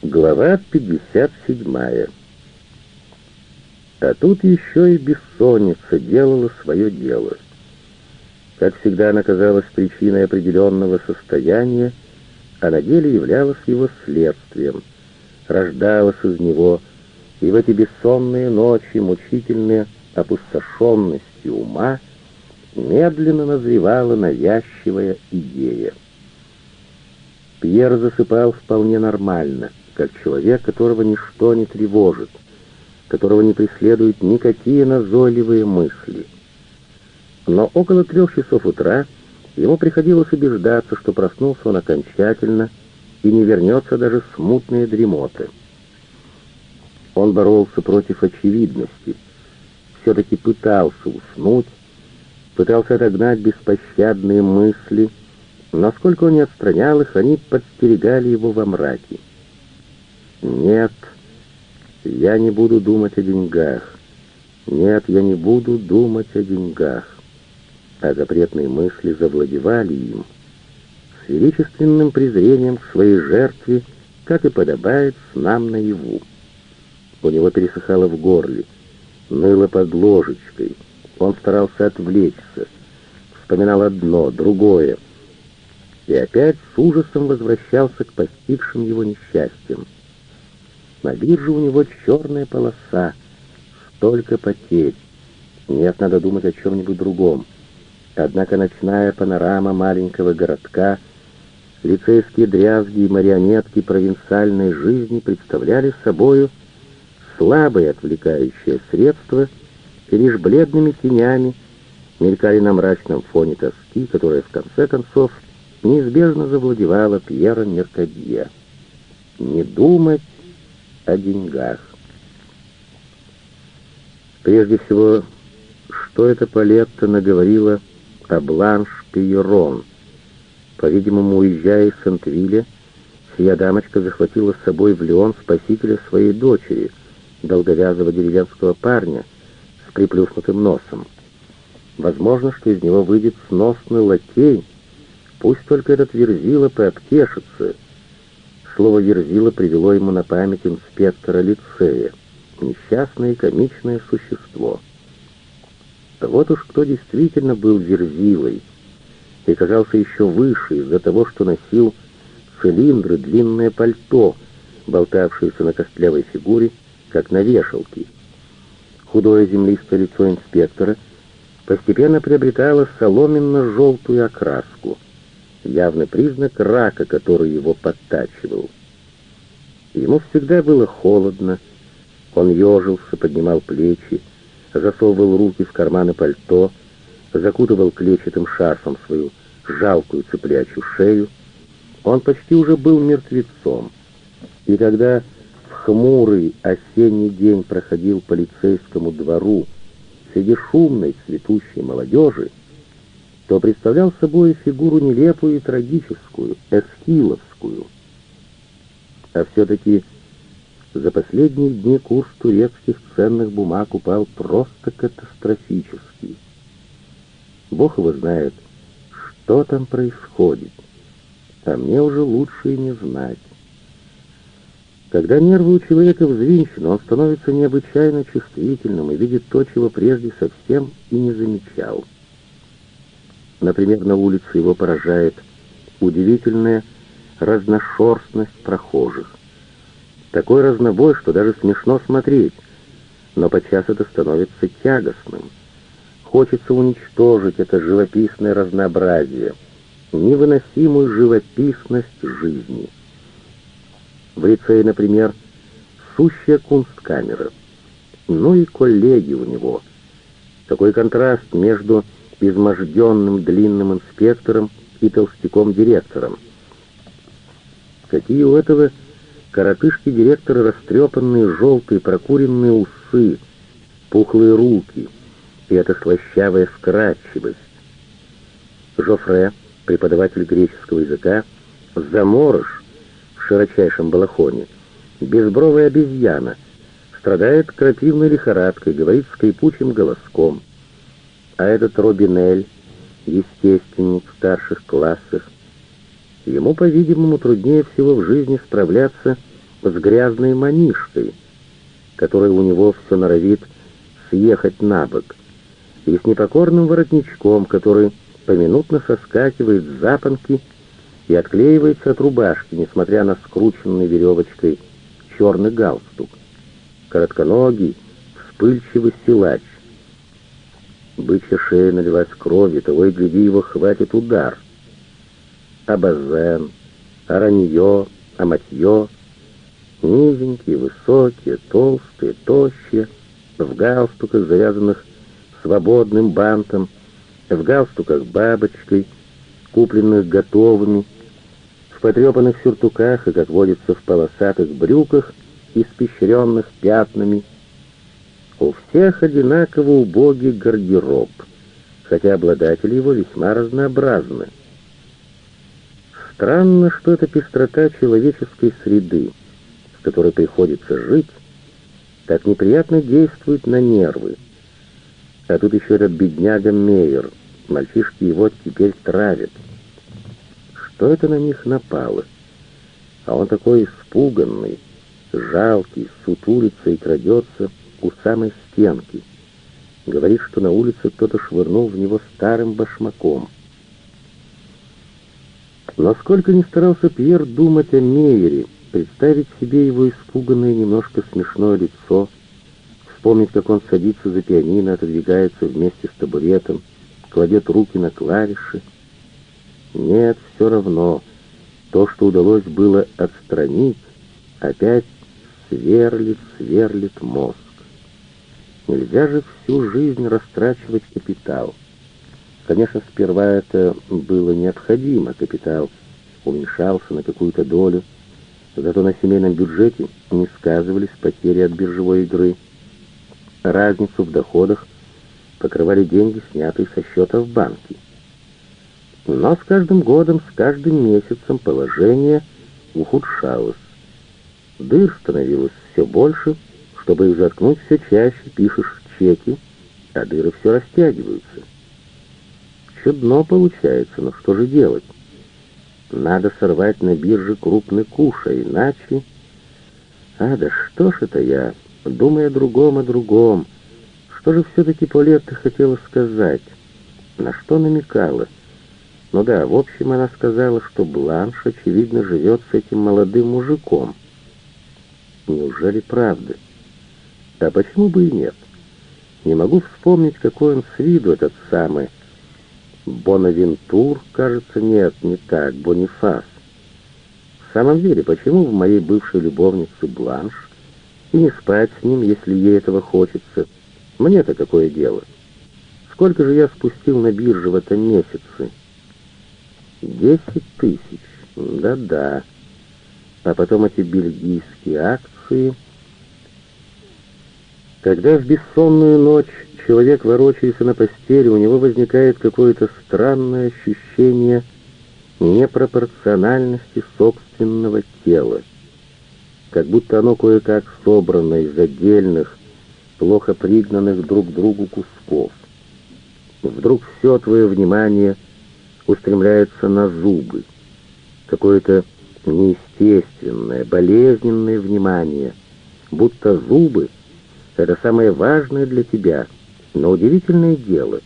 Глава 57. А тут еще и бессонница делала свое дело. Как всегда она казалась причиной определенного состояния, а на деле являлась его следствием, рождалась из него, и в эти бессонные ночи, мучительные опустошенности ума, медленно назревала навязчивая идея. Пьер засыпал вполне нормально, как человек, которого ничто не тревожит, которого не преследуют никакие назойливые мысли. Но около трех часов утра ему приходилось убеждаться, что проснулся он окончательно и не вернется даже смутные дремоты. Он боролся против очевидности, все-таки пытался уснуть, пытался отогнать беспощадные мысли, Насколько он не отстранял их, они подстерегали его во мраке. «Нет, я не буду думать о деньгах. Нет, я не буду думать о деньгах». А запретные мысли завладевали им. С величественным презрением к своей жертве, как и подобает снам наяву. У него пересыхало в горле, ныло под ложечкой. Он старался отвлечься. Вспоминал одно, другое — и опять с ужасом возвращался к постигшим его несчастьям. На бирже у него черная полоса, столько потерь. Нет, надо думать о чем-нибудь другом. Однако ночная панорама маленького городка, лицейские дрязги и марионетки провинциальной жизни представляли собою слабое отвлекающее средство, и лишь бледными тенями мелькали на мрачном фоне тоски, которая в конце концов неизбежно завладевала Пьером Меркадье. Не думать о деньгах. Прежде всего, что это Палетта наговорила о Бланш Пьерон. По-видимому, уезжая из Сент-Вилля, сия дамочка захватила с собой в Леон спасителя своей дочери, долговязого деревенского парня с приплюснутым носом. Возможно, что из него выйдет сносный лакей, Пусть только этот Верзила пообтешится. Слово «Верзила» привело ему на память инспектора лицея. Несчастное и комичное существо. Вот уж кто действительно был Верзилой и казался еще выше из-за того, что носил цилиндры, длинное пальто, болтавшееся на костлявой фигуре, как на вешалке. Худое землистое лицо инспектора постепенно приобретало соломенно-желтую окраску — явный признак рака, который его подтачивал. Ему всегда было холодно, он ежился, поднимал плечи, засовывал руки в карманы пальто, закутывал клетчатым шарфом свою жалкую цыплячью шею. Он почти уже был мертвецом. И когда в хмурый осенний день проходил по лицейскому двору среди шумной цветущей молодежи, то представлял собой фигуру нелепую и трагическую, эсхиловскую. А все-таки за последние дни курс турецких ценных бумаг упал просто катастрофически. Бог его знает, что там происходит, а мне уже лучше и не знать. Когда нервы у человека взвинчены, он становится необычайно чувствительным и видит то, чего прежде совсем и не замечал. Например, на улице его поражает удивительная разношерстность прохожих. Такой разнобой, что даже смешно смотреть, но подчас это становится тягостным. Хочется уничтожить это живописное разнообразие, невыносимую живописность жизни. В лицее, например, сущая кунсткамера. Ну и коллеги у него. Такой контраст между изможденным длинным инспектором и толстяком-директором. Какие у этого коротышки директора растрепанные желтые прокуренные усы, пухлые руки и эта слащавая вкрадчивость. Жофре, преподаватель греческого языка, заморож в широчайшем балахоне, безбровая обезьяна, страдает крапивной лихорадкой, говорит скрипучим голоском. А этот Робинель, естественник в старших классах, ему, по-видимому, труднее всего в жизни справляться с грязной манишкой, которая у него все норовит съехать на бок, и с непокорным воротничком, который поминутно соскакивает с запонки и отклеивается от рубашки, несмотря на скрученный веревочкой черный галстук. Коротконогий, вспыльчивый силач. Бычья шея налилась кровью, того и гляди, его хватит удар. Абазен, аранье, аматье, низенькие, высокие, толстые, тощие, в галстуках, завязанных свободным бантом, в галстуках бабочкой, купленных готовыми, в потрепанных сюртуках и, как водится, в полосатых брюках, испещренных пятнами. У всех одинаково убогий гардероб, хотя обладатели его весьма разнообразны. Странно, что эта пестрота человеческой среды, в которой приходится жить, так неприятно действует на нервы. А тут еще этот бедняга Мейер. Мальчишки его теперь травят. Что это на них напало? А он такой испуганный, жалкий, сутулится и крадется у самой стенки. Говорит, что на улице кто-то швырнул в него старым башмаком. Но сколько ни старался Пьер думать о Мейере, представить себе его испуганное, немножко смешное лицо, вспомнить, как он садится за пианино, отодвигается вместе с табуретом, кладет руки на клавиши. Нет, все равно. То, что удалось было отстранить, опять сверлит, сверлит мозг. Нельзя же всю жизнь растрачивать капитал. Конечно, сперва это было необходимо, капитал уменьшался на какую-то долю, зато на семейном бюджете не сказывались потери от биржевой игры. Разницу в доходах покрывали деньги, снятые со счета в банке. Но с каждым годом, с каждым месяцем положение ухудшалось. Дыр становилось все больше, чтобы их заткнуть все чаще, пишешь чеки, а дыры все растягиваются. Чудно получается, но что же делать? Надо сорвать на бирже крупный куш, а иначе... А, да что ж это я, думая о другом, о другом. Что же все-таки Полетта хотела сказать? На что намекала? Ну да, в общем, она сказала, что Бланш, очевидно, живет с этим молодым мужиком. Неужели правда? А почему бы и нет? Не могу вспомнить, какой он с виду, этот самый Бонавентур, кажется, нет, не так, Бонифас. В самом деле, почему в моей бывшей любовнице Бланш и не спать с ним, если ей этого хочется? Мне-то какое дело? Сколько же я спустил на бирже в этом месяце? Десять тысяч. Да-да. А потом эти бельгийские акции. Когда в бессонную ночь человек ворочается на постели, у него возникает какое-то странное ощущение непропорциональности собственного тела. Как будто оно кое-как собрано из отдельных, плохо пригнанных друг к другу кусков. Вдруг все твое внимание устремляется на зубы. Какое-то неестественное, болезненное внимание, будто зубы — это самое важное для тебя — но удивительное дело,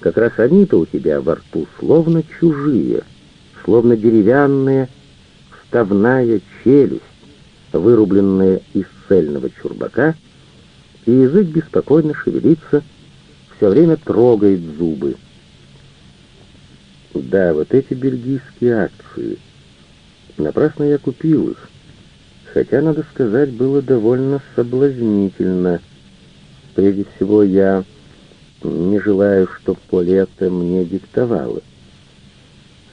как раз они-то у тебя во рту словно чужие, словно деревянная вставная челюсть, вырубленная из цельного чурбака, и язык беспокойно шевелится, все время трогает зубы. Да, вот эти бельгийские акции. Напрасно я купил их. Хотя, надо сказать, было довольно соблазнительно. Прежде всего, я не желаю, чтоб Полета мне диктовала.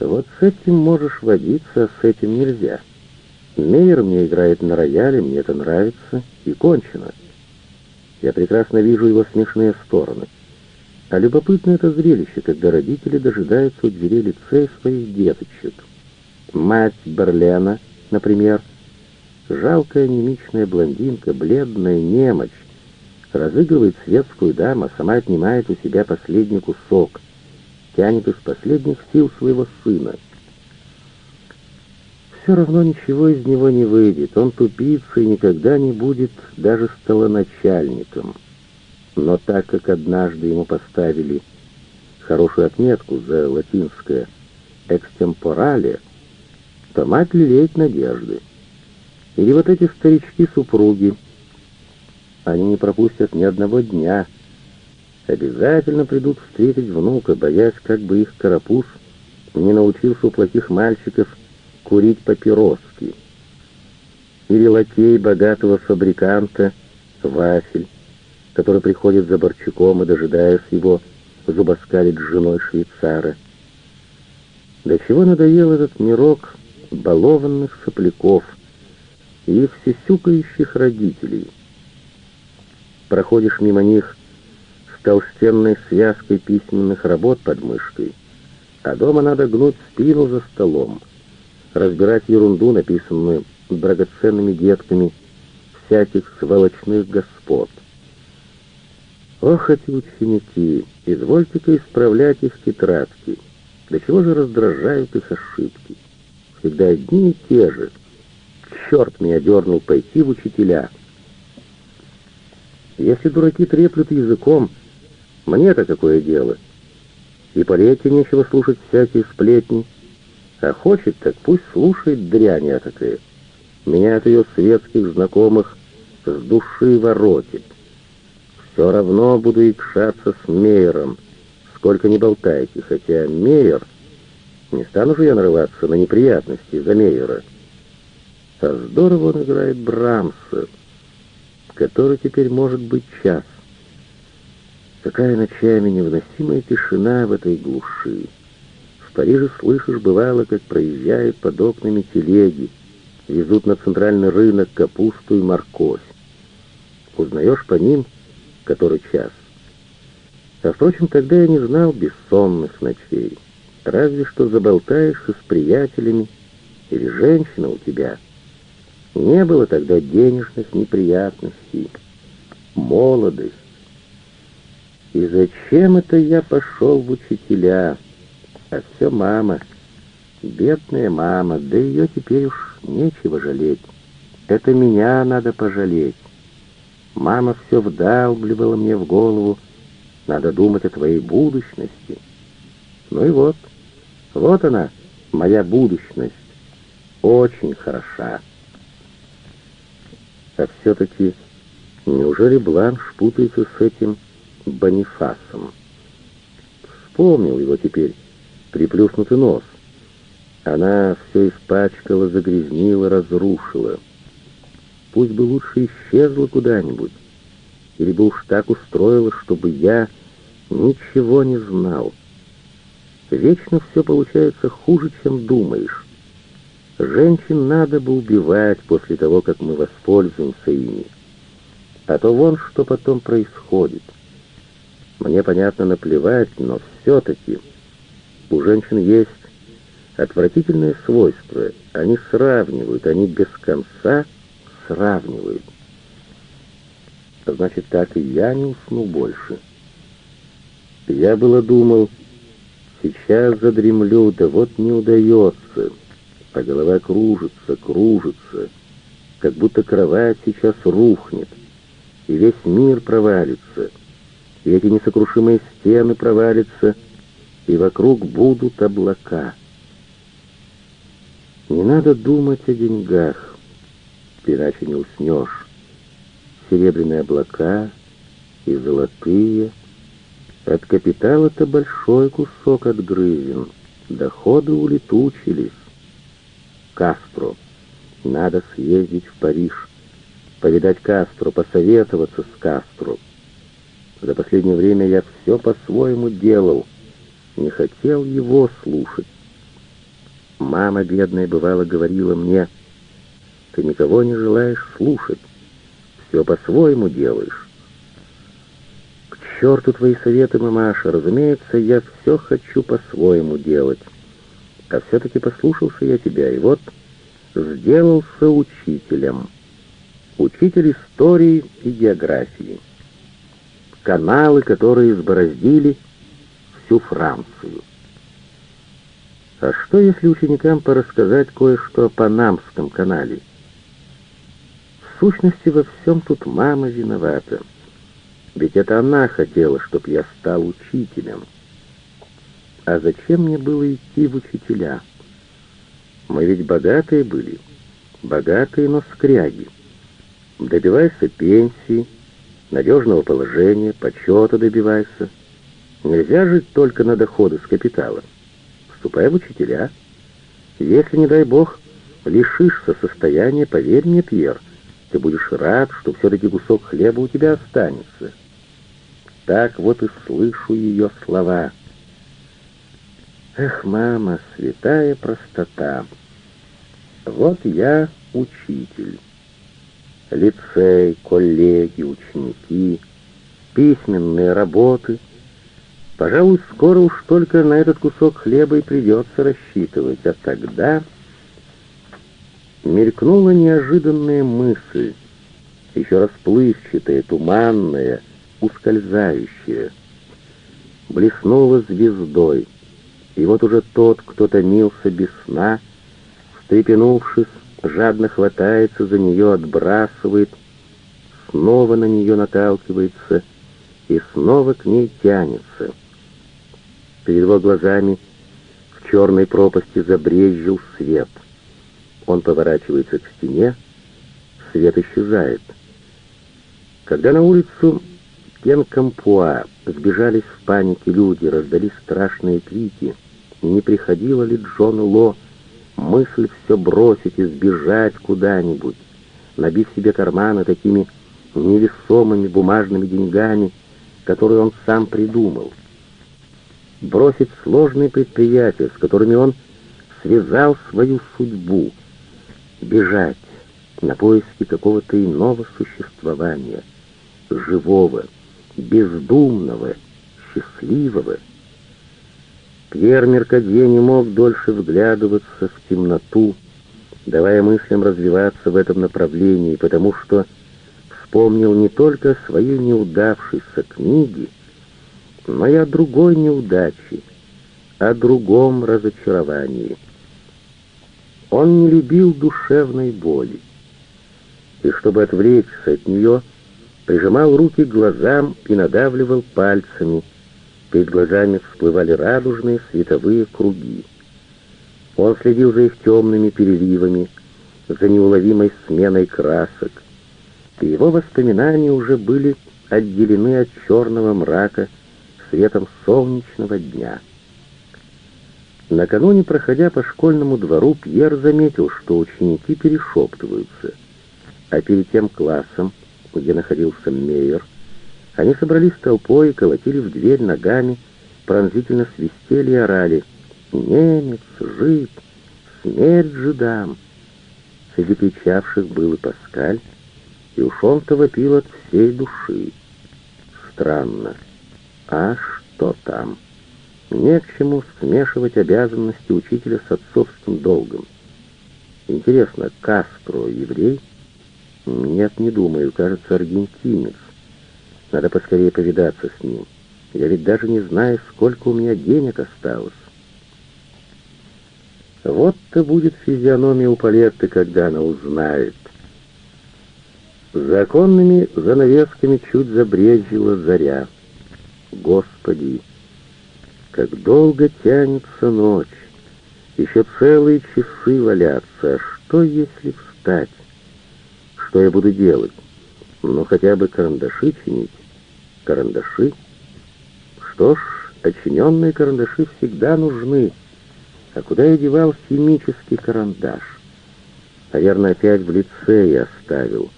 Вот с этим можешь водиться, а с этим нельзя. Мейер мне играет на рояле, мне это нравится, и кончено. Я прекрасно вижу его смешные стороны. А любопытно это зрелище, когда родители дожидаются у дверей лицея своих деточек. Мать Берлена, например, жалкая немичная блондинка, бледная немочь, разыгрывает светскую даму, а сама отнимает у себя последний кусок, тянет из последних сил своего сына. все равно ничего из него не выйдет. Он тупица и никогда не будет даже столоначальником. Но так как однажды ему поставили хорошую отметку за латинское «экстемпорале», то мать лелеет надежды. Или вот эти старички-супруги, они не пропустят ни одного дня, обязательно придут встретить внука, боясь, как бы их карапуз не научился у плохих мальчиков курить папироски. Или лакей богатого фабриканта Вафель, который приходит за Борчуком и, дожидаясь его, зубоскалит с женой швейцара. До чего надоел этот мирок балованных сопляков и их сисюкающих родителей. Проходишь мимо них с толстенной связкой письменных работ под мышкой, а дома надо гнуть спину за столом, разбирать ерунду, написанную драгоценными детками всяких сволочных господ. Ох, эти ученики, извольте-ка исправлять их тетрадки. До чего же раздражают их ошибки? Всегда одни и те же. Черт меня дернул пойти в учителя. Если дураки треплют языком, мне-то какое дело? И полете нечего слушать всякие сплетни. А хочет, так пусть слушает дрянь такая. Меня от ее светских знакомых с души воротит. Все равно буду икшаться с Мейером, сколько не болтайте, хотя Мейер... Не стану же я нарываться на неприятности за Мейера. А здорово он играет Брамса, который теперь может быть час. Какая ночами невыносимая тишина в этой глуши. В Париже слышишь, бывало, как проезжают под окнами телеги, везут на центральный рынок капусту и морковь. Узнаешь по ним, который час. А, впрочем, тогда я не знал бессонных ночей. Разве что заболтаешься с приятелями или женщина у тебя. Не было тогда денежных неприятностей. Молодость. И зачем это я пошел в учителя? А все мама. Бедная мама, да ее теперь уж нечего жалеть. Это меня надо пожалеть. Мама все вдалбливала мне в голову. Надо думать о твоей будущности. Ну и вот, вот она, моя будущность. Очень хороша. А все-таки неужели Бланш путается с этим Бонифасом? Вспомнил его теперь, приплюснутый нос. Она все испачкала, загрязнила, разрушила. Пусть бы лучше исчезла куда-нибудь, или бы уж так устроила, чтобы я ничего не знал. Вечно все получается хуже, чем думаешь. Женщин надо бы убивать после того, как мы воспользуемся ими. А то вон что потом происходит. Мне, понятно, наплевать, но все-таки у женщин есть отвратительные свойства. Они сравнивают, они без конца сравнивают. Значит, так и я не усну больше. Я было думал, сейчас задремлю, да вот не удается. А голова кружится, кружится, как будто кровать сейчас рухнет, и весь мир провалится, и эти несокрушимые стены провалятся, и вокруг будут облака. Не надо думать о деньгах иначе не уснешь. Серебряные облака и золотые. От капитала-то большой кусок отгрызен. Доходы улетучились. Кастро. Надо съездить в Париж, повидать Кастро, посоветоваться с Кастро. За последнее время я все по-своему делал, не хотел его слушать. Мама бедная бывало говорила мне, ты никого не желаешь слушать. Все по-своему делаешь. К черту твои советы, мамаша. Разумеется, я все хочу по-своему делать. А все-таки послушался я тебя, и вот сделался учителем. Учитель истории и географии. Каналы, которые избороздили всю Францию. А что, если ученикам порассказать кое-что о Панамском канале? В сущности, во всем тут мама виновата. Ведь это она хотела, чтобы я стал учителем. А зачем мне было идти в учителя? Мы ведь богатые были, богатые, но скряги. Добивайся пенсии, надежного положения, почета добивайся. Нельзя жить только на доходы с капитала. Вступай в учителя. Если, не дай бог, лишишься состояния, поверь мне, Пьер, ты будешь рад, что все-таки кусок хлеба у тебя останется. Так вот и слышу ее слова. Эх, мама, святая простота. Вот я учитель. Лицей, коллеги, ученики, письменные работы. Пожалуй, скоро уж только на этот кусок хлеба и придется рассчитывать. А тогда мелькнула неожиданная мысль, еще расплывчатая, туманная, ускользающая. Блеснула звездой, и вот уже тот, кто томился без сна, встрепенувшись, жадно хватается за нее, отбрасывает, снова на нее наталкивается и снова к ней тянется. Перед его глазами в черной пропасти забрезжил свет. Он поворачивается к стене, свет исчезает. Когда на улицу Кенкампуа сбежались в панике люди, раздались страшные крики, не приходила ли Джону Ло мысль все бросить и сбежать куда-нибудь, набив себе карманы такими невесомыми бумажными деньгами, которые он сам придумал. Бросить сложные предприятия, с которыми он связал свою судьбу, бежать на поиски какого-то иного существования, живого, бездумного, счастливого, Пьер Меркадье не мог дольше вглядываться в темноту, давая мыслям развиваться в этом направлении, потому что вспомнил не только о своей неудавшейся книге, но и о другой неудаче, о другом разочаровании. Он не любил душевной боли, и чтобы отвлечься от нее, прижимал руки к глазам и надавливал пальцами — Перед глазами всплывали радужные световые круги. Он следил за их темными переливами, за неуловимой сменой красок, и его воспоминания уже были отделены от черного мрака светом солнечного дня. Накануне, проходя по школьному двору, Пьер заметил, что ученики перешептываются, а перед тем классом, где находился Мейер, они собрались толпой, колотили в дверь ногами, пронзительно свистели и орали «Немец! Жид! Смерть жидам!» Среди кричавших был и Паскаль, и уж он-то вопил от всей души. Странно. А что там? Не к чему смешивать обязанности учителя с отцовским долгом. Интересно, Кастро еврей? Нет, не думаю, кажется, аргентинец. Надо поскорее повидаться с ним. Я ведь даже не знаю, сколько у меня денег осталось. Вот-то будет физиономия у Палетты, когда она узнает. Законными занавесками чуть забрезжила заря. Господи, как долго тянется ночь. Еще целые часы валяться. А что, если встать? Что я буду делать? Ну, хотя бы карандаши чинить карандаши. Что ж, очиненные карандаши всегда нужны. А куда я девал химический карандаш? Наверное, опять в лице я оставил.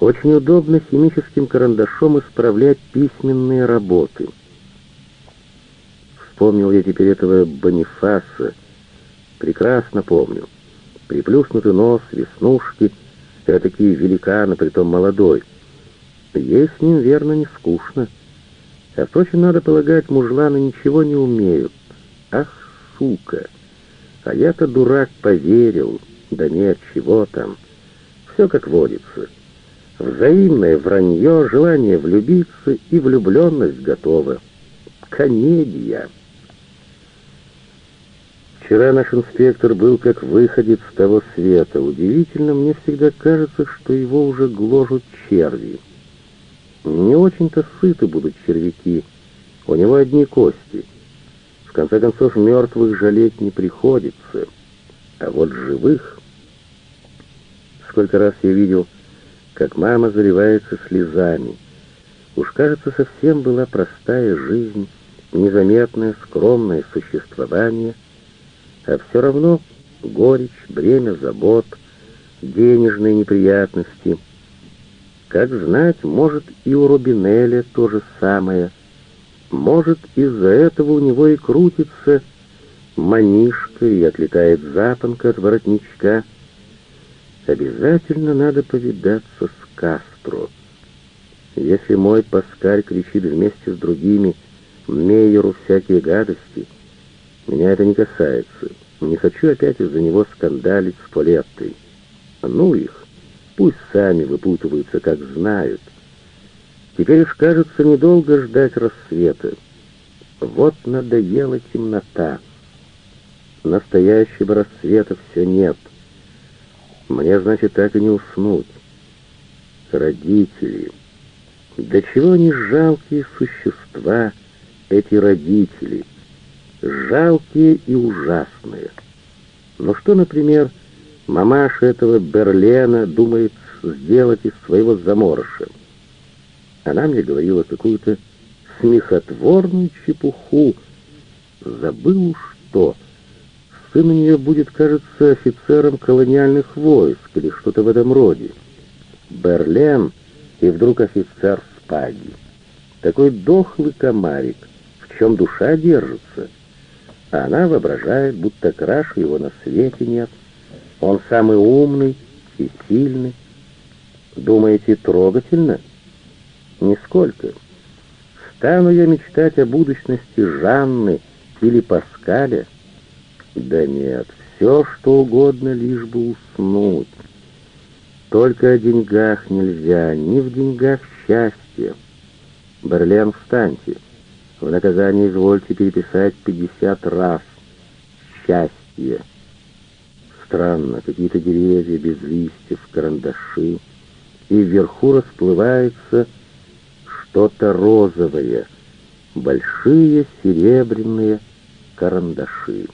Очень удобно химическим карандашом исправлять письменные работы. Вспомнил я теперь этого Бонифаса. Прекрасно помню. Приплюснутый нос, веснушки, такие великаны, притом молодой. Ей с ним, верно, не скучно. А, впрочем, надо полагать, мужланы ничего не умеют. Ах, сука! А я-то, дурак, поверил. Да нет, чего там. Все как водится. Взаимное вранье, желание влюбиться и влюбленность готова. Комедия. Вчера наш инспектор был как выходец с того света. Удивительно, мне всегда кажется, что его уже гложут черви. Не очень-то сыты будут червяки, у него одни кости. В конце концов, мертвых жалеть не приходится, а вот живых... Сколько раз я видел, как мама заливается слезами. Уж, кажется, совсем была простая жизнь, незаметное, скромное существование, а все равно горечь, бремя забот, денежные неприятности. Как знать, может, и у Робинеля то же самое. Может, из-за этого у него и крутится манишка и отлетает запонка от воротничка. Обязательно надо повидаться с Кастро. Если мой Паскаль кричит вместе с другими Мейеру всякие гадости, меня это не касается. Не хочу опять из-за него скандалить с Полеттой. Ну их, пусть сами выпутываются, как знают. Теперь уж, кажется, недолго ждать рассвета. Вот надоела темнота. Настоящего рассвета все нет. Мне, значит, так и не уснуть. Родители. До чего они жалкие существа, эти родители. Жалкие и ужасные. Но что, например, мамаша этого Берлена думает сделать из своего заморыша? Она мне говорила какую-то смехотворную чепуху. Забыл что. Сын у нее будет, кажется, офицером колониальных войск или что-то в этом роде. Берлен и вдруг офицер Спаги. Такой дохлый комарик, в чем душа держится. А она воображает, будто краше его на свете нет. Он самый умный и сильный. Думаете, трогательно? Нисколько. Стану я мечтать о будущности Жанны или Паскаля? Да нет, все что угодно, лишь бы уснуть. Только о деньгах нельзя, ни в деньгах счастье. Берлен, встаньте. В наказание извольте переписать пятьдесят раз. Счастье. Странно, какие-то деревья без листьев, карандаши, и вверху расплывается что-то розовое, большие серебряные карандаши.